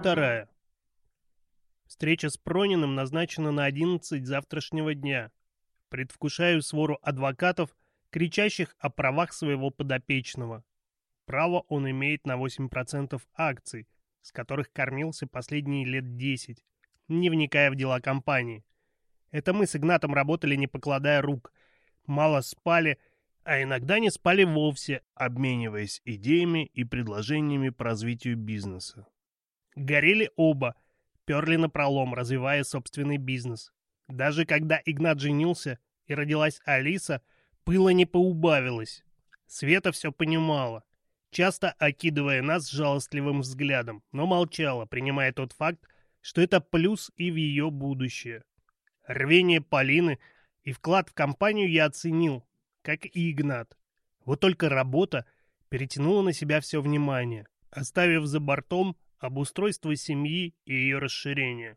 вторая. Встреча с Прониным назначена на 11 завтрашнего дня. Предвкушаю свору адвокатов, кричащих о правах своего подопечного. Право он имеет на 8% акций, с которых кормился последние лет 10, не вникая в дела компании. Это мы с Игнатом работали, не покладая рук. Мало спали, а иногда не спали вовсе, обмениваясь идеями и предложениями по развитию бизнеса. Горели оба, перли на пролом, развивая собственный бизнес. Даже когда Игнат женился и родилась Алиса, пыла не поубавилось. Света все понимала, часто окидывая нас жалостливым взглядом, но молчала, принимая тот факт, что это плюс и в ее будущее. Рвение Полины и вклад в компанию я оценил, как и Игнат. Вот только работа перетянула на себя все внимание, оставив за бортом об обустройство семьи и ее расширение.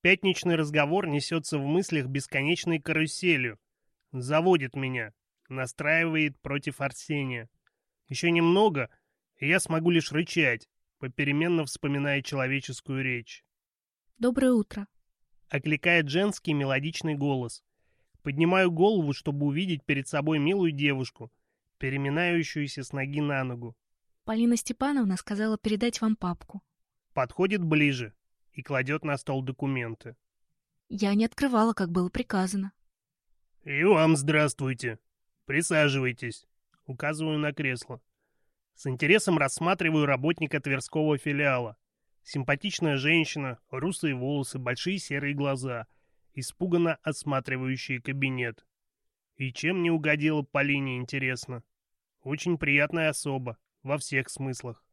Пятничный разговор несется в мыслях бесконечной каруселью. Заводит меня, настраивает против Арсения. Еще немного, и я смогу лишь рычать, попеременно вспоминая человеческую речь. «Доброе утро», — окликает женский мелодичный голос. Поднимаю голову, чтобы увидеть перед собой милую девушку, переминающуюся с ноги на ногу. Полина Степановна сказала передать вам папку. Подходит ближе и кладет на стол документы. Я не открывала, как было приказано. И вам здравствуйте. Присаживайтесь. Указываю на кресло. С интересом рассматриваю работника Тверского филиала. Симпатичная женщина, русые волосы, большие серые глаза, испуганно осматривающие кабинет. И чем не угодила Полине, интересно? Очень приятная особа, во всех смыслах.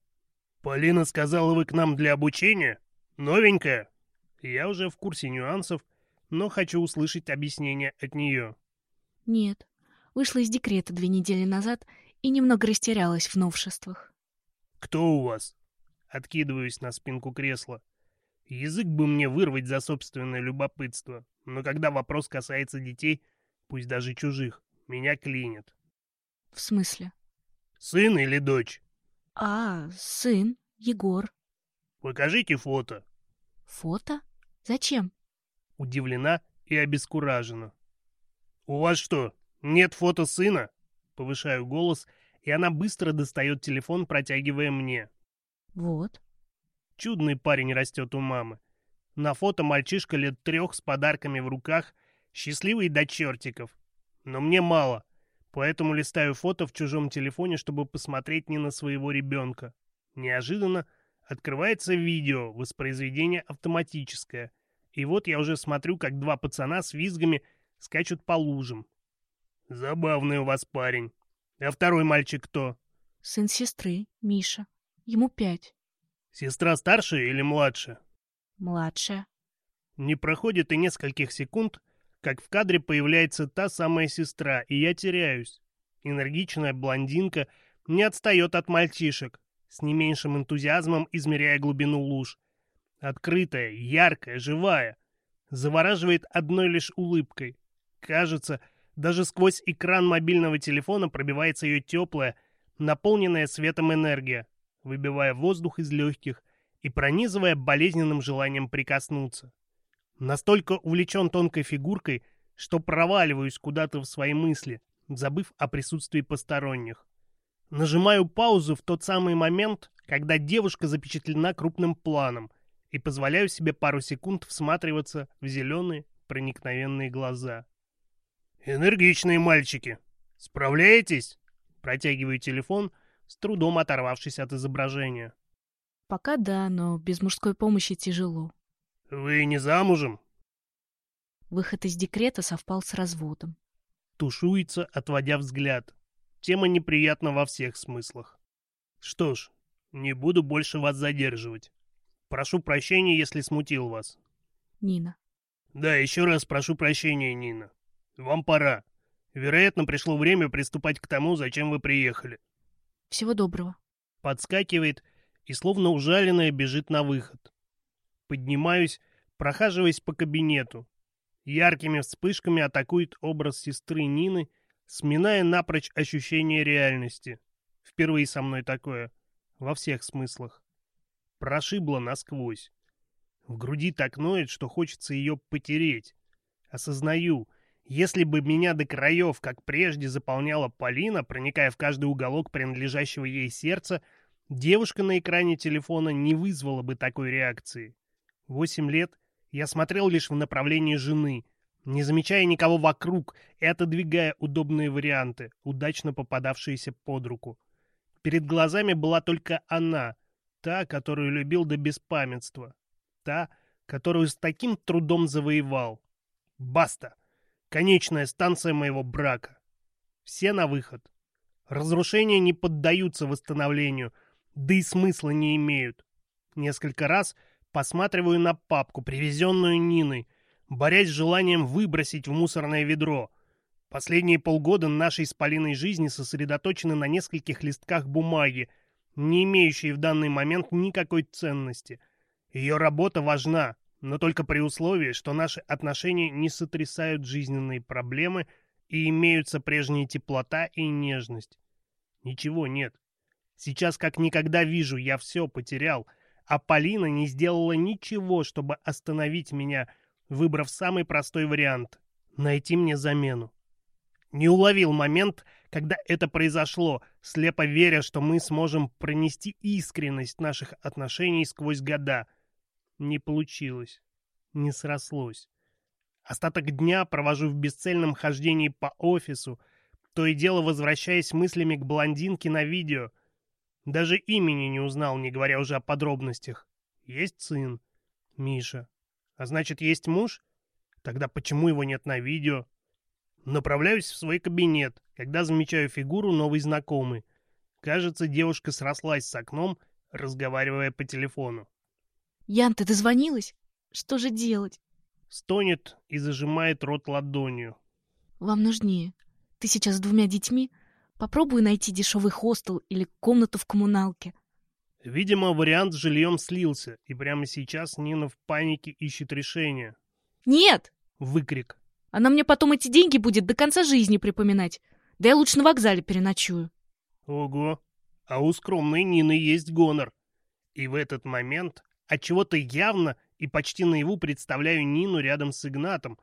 «Полина сказала, вы к нам для обучения? Новенькая?» Я уже в курсе нюансов, но хочу услышать объяснение от нее. «Нет, вышла из декрета две недели назад и немного растерялась в новшествах». «Кто у вас?» Откидываюсь на спинку кресла. Язык бы мне вырвать за собственное любопытство, но когда вопрос касается детей, пусть даже чужих, меня клинят. «В смысле?» Сын или дочь? А, сын, Егор. Покажите фото. Фото? Зачем? Удивлена и обескуражена. У вас что, нет фото сына? Повышаю голос, и она быстро достает телефон, протягивая мне. Вот. Чудный парень растет у мамы. На фото мальчишка лет трех с подарками в руках, счастливый до чертиков. Но мне мало — Поэтому листаю фото в чужом телефоне, чтобы посмотреть не на своего ребенка. Неожиданно открывается видео, воспроизведение автоматическое. И вот я уже смотрю, как два пацана с визгами скачут по лужам. Забавный у вас парень. А второй мальчик кто? Сын сестры, Миша. Ему пять. Сестра старшая или младшая? Младшая. Не проходит и нескольких секунд, как в кадре появляется та самая сестра, и я теряюсь. Энергичная блондинка не отстает от мальчишек, с не меньшим энтузиазмом измеряя глубину луж. Открытая, яркая, живая. Завораживает одной лишь улыбкой. Кажется, даже сквозь экран мобильного телефона пробивается ее теплая, наполненная светом энергия, выбивая воздух из легких и пронизывая болезненным желанием прикоснуться. Настолько увлечен тонкой фигуркой, что проваливаюсь куда-то в свои мысли, забыв о присутствии посторонних. Нажимаю паузу в тот самый момент, когда девушка запечатлена крупным планом, и позволяю себе пару секунд всматриваться в зеленые проникновенные глаза. «Энергичные мальчики! Справляетесь?» Протягиваю телефон, с трудом оторвавшись от изображения. «Пока да, но без мужской помощи тяжело. Вы не замужем? Выход из декрета совпал с разводом. Тушуется, отводя взгляд. Тема неприятна во всех смыслах. Что ж, не буду больше вас задерживать. Прошу прощения, если смутил вас. Нина. Да, еще раз прошу прощения, Нина. Вам пора. Вероятно, пришло время приступать к тому, зачем вы приехали. Всего доброго. Подскакивает и, словно ужаленная, бежит на выход. Поднимаюсь, прохаживаясь по кабинету. Яркими вспышками атакует образ сестры Нины, сминая напрочь ощущение реальности. Впервые со мной такое. Во всех смыслах. Прошибло насквозь. В груди так ноет, что хочется ее потереть. Осознаю, если бы меня до краев, как прежде, заполняла Полина, проникая в каждый уголок принадлежащего ей сердца, девушка на экране телефона не вызвала бы такой реакции. Восемь лет я смотрел лишь в направлении жены, не замечая никого вокруг и отодвигая удобные варианты, удачно попадавшиеся под руку. Перед глазами была только она, та, которую любил до беспамятства, та, которую с таким трудом завоевал. Баста! Конечная станция моего брака. Все на выход. Разрушения не поддаются восстановлению, да и смысла не имеют. Несколько раз — посматриваю на папку, привезенную Ниной, борясь с желанием выбросить в мусорное ведро. Последние полгода нашей спалиной жизни сосредоточены на нескольких листках бумаги, не имеющей в данный момент никакой ценности. Ее работа важна, но только при условии, что наши отношения не сотрясают жизненные проблемы и имеются прежняя теплота и нежность. Ничего нет. Сейчас как никогда вижу, я все потерял — а Полина не сделала ничего, чтобы остановить меня, выбрав самый простой вариант — найти мне замену. Не уловил момент, когда это произошло, слепо веря, что мы сможем пронести искренность наших отношений сквозь года. Не получилось. Не срослось. Остаток дня провожу в бесцельном хождении по офису, то и дело возвращаясь мыслями к блондинке на видео — даже имени не узнал, не говоря уже о подробностях. Есть сын? Миша. А значит, есть муж? Тогда почему его нет на видео? Направляюсь в свой кабинет, когда замечаю фигуру новой знакомой. Кажется, девушка срослась с окном, разговаривая по телефону. «Ян, ты дозвонилась? Что же делать?» Стонет и зажимает рот ладонью. «Вам нужнее. Ты сейчас с двумя детьми, Попробую найти дешевый хостел или комнату в коммуналке. Видимо, вариант с жильем слился, и прямо сейчас Нина в панике ищет решение. «Нет!» — выкрик. «Она мне потом эти деньги будет до конца жизни припоминать. Да я лучше на вокзале переночую». «Ого! А у скромной Нины есть гонор. И в этот момент от чего то явно и почти наяву представляю Нину рядом с Игнатом,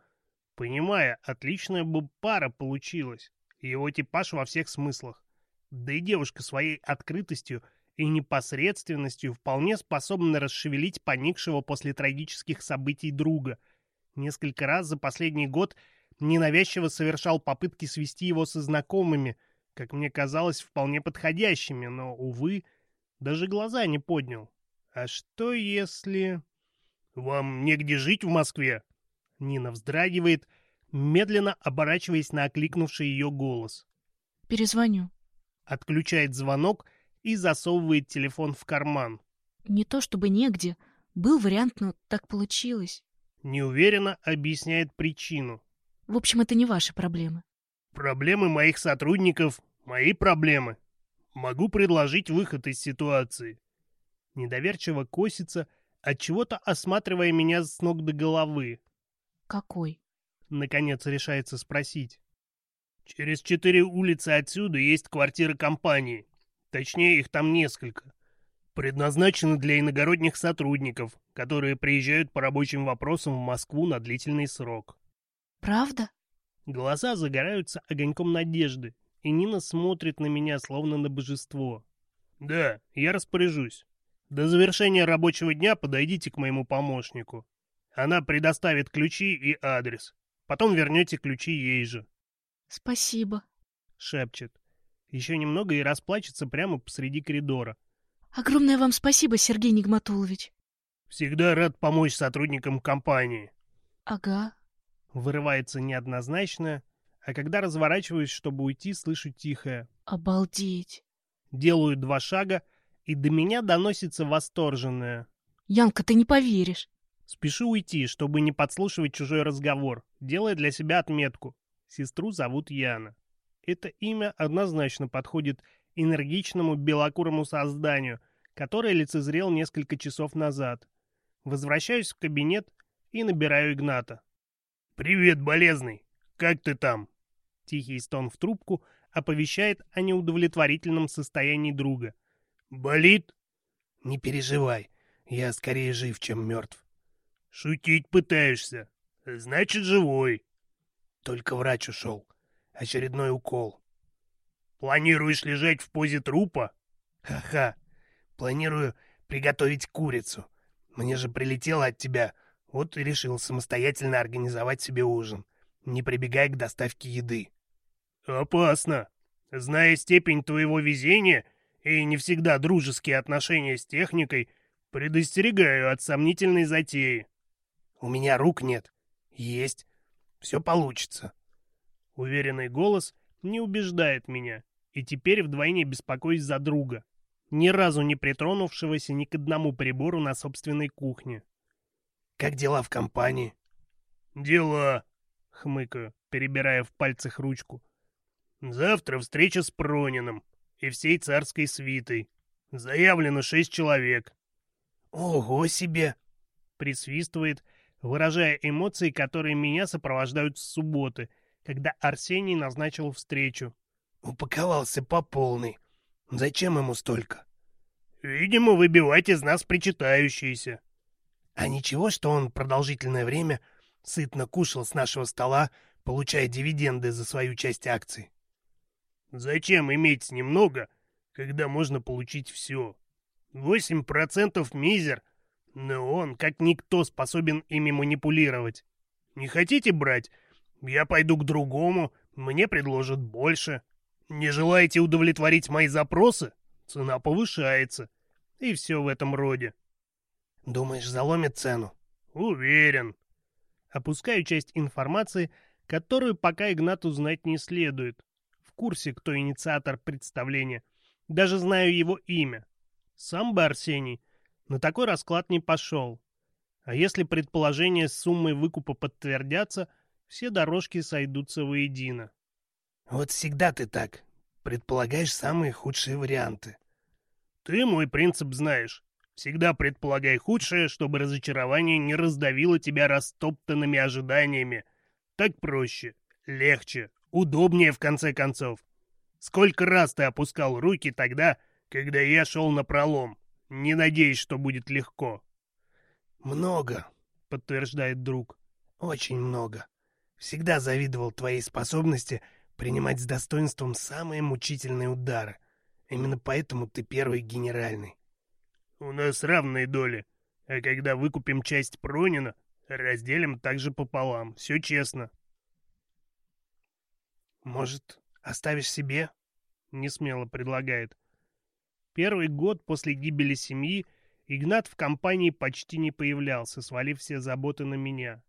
понимая, отличная бы пара получилась» его типаж во всех смыслах. Да и девушка своей открытостью и непосредственностью вполне способна расшевелить поникшего после трагических событий друга. Несколько раз за последний год ненавязчиво совершал попытки свести его со знакомыми, как мне казалось, вполне подходящими, но, увы, даже глаза не поднял. А что если... «Вам негде жить в Москве?» Нина вздрагивает, — медленно оборачиваясь на окликнувший ее голос. «Перезвоню». Отключает звонок и засовывает телефон в карман. «Не то чтобы негде. Был вариант, но так получилось». Неуверенно объясняет причину. «В общем, это не ваши проблемы». «Проблемы моих сотрудников — мои проблемы. Могу предложить выход из ситуации». Недоверчиво косится, от чего то осматривая меня с ног до головы. «Какой?» наконец решается спросить. «Через четыре улицы отсюда есть квартиры компании. Точнее, их там несколько. Предназначены для иногородних сотрудников, которые приезжают по рабочим вопросам в Москву на длительный срок». «Правда?» Глаза загораются огоньком надежды, и Нина смотрит на меня, словно на божество. «Да, я распоряжусь. До завершения рабочего дня подойдите к моему помощнику. Она предоставит ключи и адрес. Потом вернете ключи ей же. Спасибо. Шепчет. Еще немного и расплачется прямо посреди коридора. Огромное вам спасибо, Сергей Нигматулович. Всегда рад помочь сотрудникам компании. Ага. Вырывается неоднозначно, а когда разворачиваюсь, чтобы уйти, слышу тихое. Обалдеть. Делаю два шага, и до меня доносится восторженное. Янка, ты не поверишь. Спешу уйти, чтобы не подслушивать чужой разговор, делая для себя отметку. Сестру зовут Яна. Это имя однозначно подходит энергичному белокурому созданию, которое лицезрел несколько часов назад. Возвращаюсь в кабинет и набираю Игната. «Привет, болезный! Как ты там?» Тихий стон в трубку оповещает о неудовлетворительном состоянии друга. «Болит?» «Не переживай, я скорее жив, чем мертв. Шутить пытаешься. Значит, живой. Только врач ушел. Очередной укол. Планируешь лежать в позе трупа? Ха-ха. Планирую приготовить курицу. Мне же прилетело от тебя. Вот и решил самостоятельно организовать себе ужин, не прибегая к доставке еды. Опасно. Зная степень твоего везения и не всегда дружеские отношения с техникой, предостерегаю от сомнительной затеи. У меня рук нет. Есть. Все получится. Уверенный голос не убеждает меня, и теперь вдвойне беспокоюсь за друга, ни разу не притронувшегося ни к одному прибору на собственной кухне. «Как дела в компании?» «Дела», — хмыкаю, перебирая в пальцах ручку. «Завтра встреча с Прониным и всей царской свитой. Заявлено шесть человек». «Ого себе!» — присвистывает выражая эмоции, которые меня сопровождают с субботы, когда Арсений назначил встречу. Упаковался по полной. Зачем ему столько? Видимо, выбивать из нас причитающиеся. А ничего, что он продолжительное время сытно кушал с нашего стола, получая дивиденды за свою часть акций. Зачем иметь немного, когда можно получить все? Восемь процентов мизер — но он, как никто, способен ими манипулировать. Не хотите брать? Я пойду к другому, мне предложат больше. Не желаете удовлетворить мои запросы? Цена повышается. И все в этом роде. Думаешь, заломит цену? Уверен. Опускаю часть информации, которую пока Игнату знать не следует. В курсе, кто инициатор представления. Даже знаю его имя. Сам бы Арсений — на такой расклад не пошел. А если предположения с суммой выкупа подтвердятся, все дорожки сойдутся воедино. «Вот всегда ты так. Предполагаешь самые худшие варианты». «Ты мой принцип знаешь. Всегда предполагай худшее, чтобы разочарование не раздавило тебя растоптанными ожиданиями. Так проще, легче, удобнее в конце концов. Сколько раз ты опускал руки тогда, когда я шел на пролом?» Не надеюсь, что будет легко. Много, подтверждает друг. Очень много. Всегда завидовал твоей способности принимать с достоинством самые мучительные удары. Именно поэтому ты первый генеральный. У нас равные доли. А когда выкупим часть Пронина, разделим также пополам. Все честно. Может, оставишь себе? Несмело предлагает. Первый год после гибели семьи Игнат в компании почти не появлялся, свалив все заботы на меня.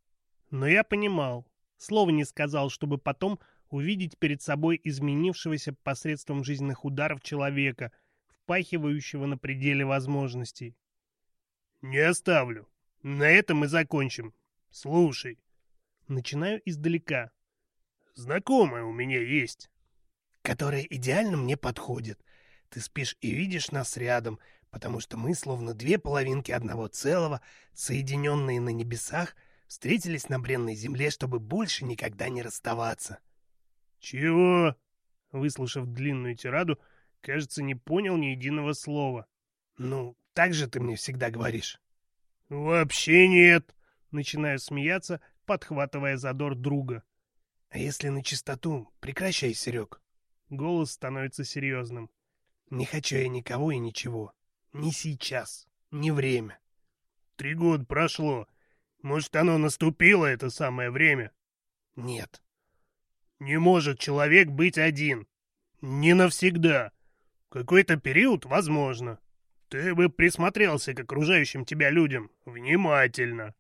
Но я понимал, слова не сказал, чтобы потом увидеть перед собой изменившегося посредством жизненных ударов человека, впахивающего на пределе возможностей. «Не оставлю. На этом мы закончим. Слушай». Начинаю издалека. «Знакомая у меня есть». «Которая идеально мне подходит», ты спишь и видишь нас рядом, потому что мы, словно две половинки одного целого, соединенные на небесах, встретились на бренной земле, чтобы больше никогда не расставаться». «Чего?» Выслушав длинную тираду, кажется, не понял ни единого слова. «Ну, так же ты мне всегда говоришь». «Вообще нет!» Начинаю смеяться, подхватывая задор друга. «А если на чистоту, прекращай, Серег». Голос становится серьезным. Не хочу я никого и ничего. Не сейчас, не время. Три года прошло. Может, оно наступило, это самое время? Нет. Не может человек быть один. Не навсегда. Какой-то период возможно. Ты бы присмотрелся к окружающим тебя людям. Внимательно.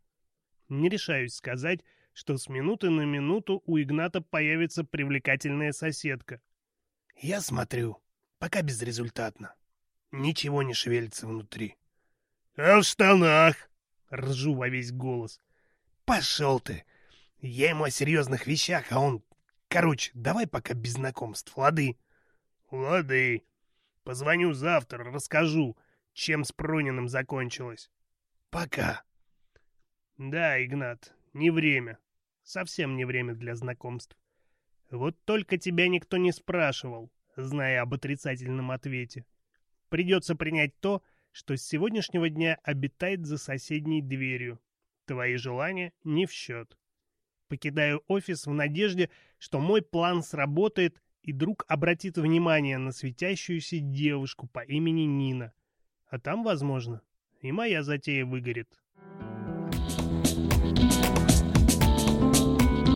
Не решаюсь сказать, что с минуты на минуту у Игната появится привлекательная соседка. Я смотрю, пока безрезультатно. Ничего не шевелится внутри. — А в штанах? — ржу во весь голос. — Пошел ты! Я ему о серьезных вещах, а он... Короче, давай пока без знакомств, лады? — Лады. Позвоню завтра, расскажу, чем с Прониным закончилось. — Пока. — Да, Игнат, не время. Совсем не время для знакомств. Вот только тебя никто не спрашивал зная об отрицательном ответе. Придется принять то, что с сегодняшнего дня обитает за соседней дверью. Твои желания не в счет. Покидаю офис в надежде, что мой план сработает, и друг обратит внимание на светящуюся девушку по имени Нина. А там, возможно, и моя затея выгорит. Thank you.